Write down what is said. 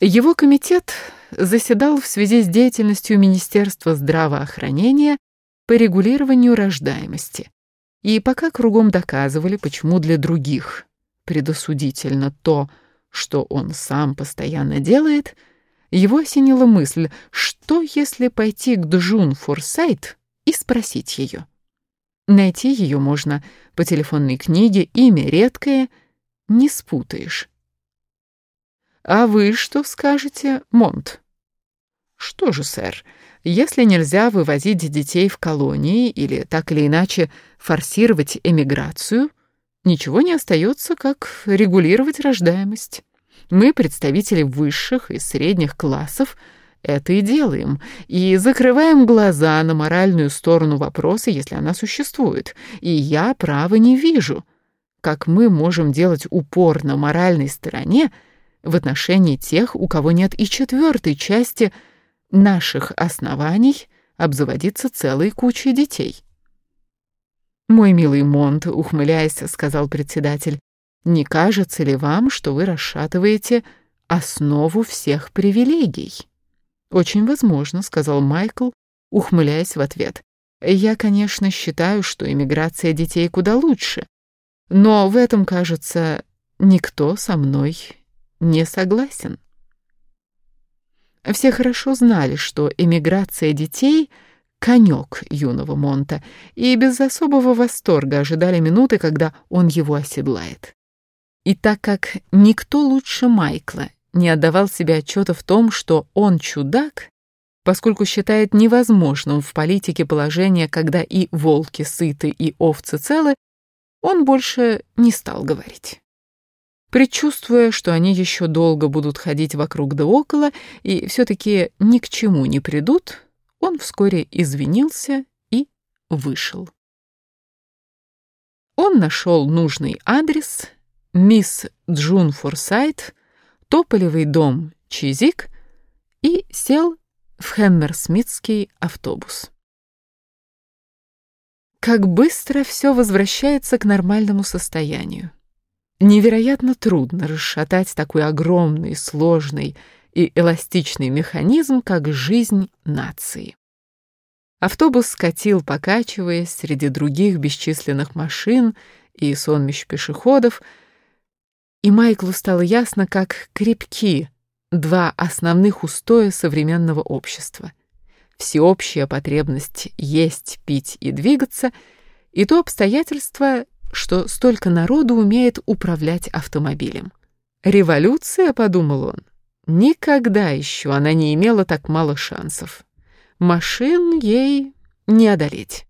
Его комитет заседал в связи с деятельностью Министерства здравоохранения по регулированию рождаемости. И пока кругом доказывали, почему для других предосудительно то, что он сам постоянно делает, его осенила мысль, что если пойти к Джун Форсайт и спросить ее. Найти ее можно по телефонной книге, имя редкое, не спутаешь. «А вы что скажете, Монт?» «Что же, сэр, если нельзя вывозить детей в колонии или так или иначе форсировать эмиграцию, ничего не остается, как регулировать рождаемость. Мы, представители высших и средних классов, это и делаем, и закрываем глаза на моральную сторону вопроса, если она существует, и я права не вижу. Как мы можем делать упор на моральной стороне, в отношении тех, у кого нет и четвертой части наших оснований обзаводиться целой кучей детей. «Мой милый Монт», — ухмыляясь, сказал председатель, «не кажется ли вам, что вы расшатываете основу всех привилегий?» «Очень возможно», — сказал Майкл, ухмыляясь в ответ. «Я, конечно, считаю, что иммиграция детей куда лучше, но в этом, кажется, никто со мной не согласен. Все хорошо знали, что эмиграция детей — конек юного Монта, и без особого восторга ожидали минуты, когда он его оседлает. И так как никто лучше Майкла не отдавал себе отчета в том, что он чудак, поскольку считает невозможным в политике положение, когда и волки сыты, и овцы целы, он больше не стал говорить. Предчувствуя, что они еще долго будут ходить вокруг да около и все-таки ни к чему не придут, он вскоре извинился и вышел. Он нашел нужный адрес, мисс Джун Форсайт, тополевый дом Чизик и сел в Хэммерсмитский автобус. Как быстро все возвращается к нормальному состоянию. Невероятно трудно расшатать такой огромный, сложный и эластичный механизм, как жизнь нации. Автобус скатил, покачиваясь среди других бесчисленных машин и сонмищ пешеходов, и Майклу стало ясно, как крепки два основных устоя современного общества. Всеобщая потребность есть, пить и двигаться, и то обстоятельство, что столько народу умеет управлять автомобилем. Революция, подумал он, никогда еще она не имела так мало шансов. Машин ей не одолеть.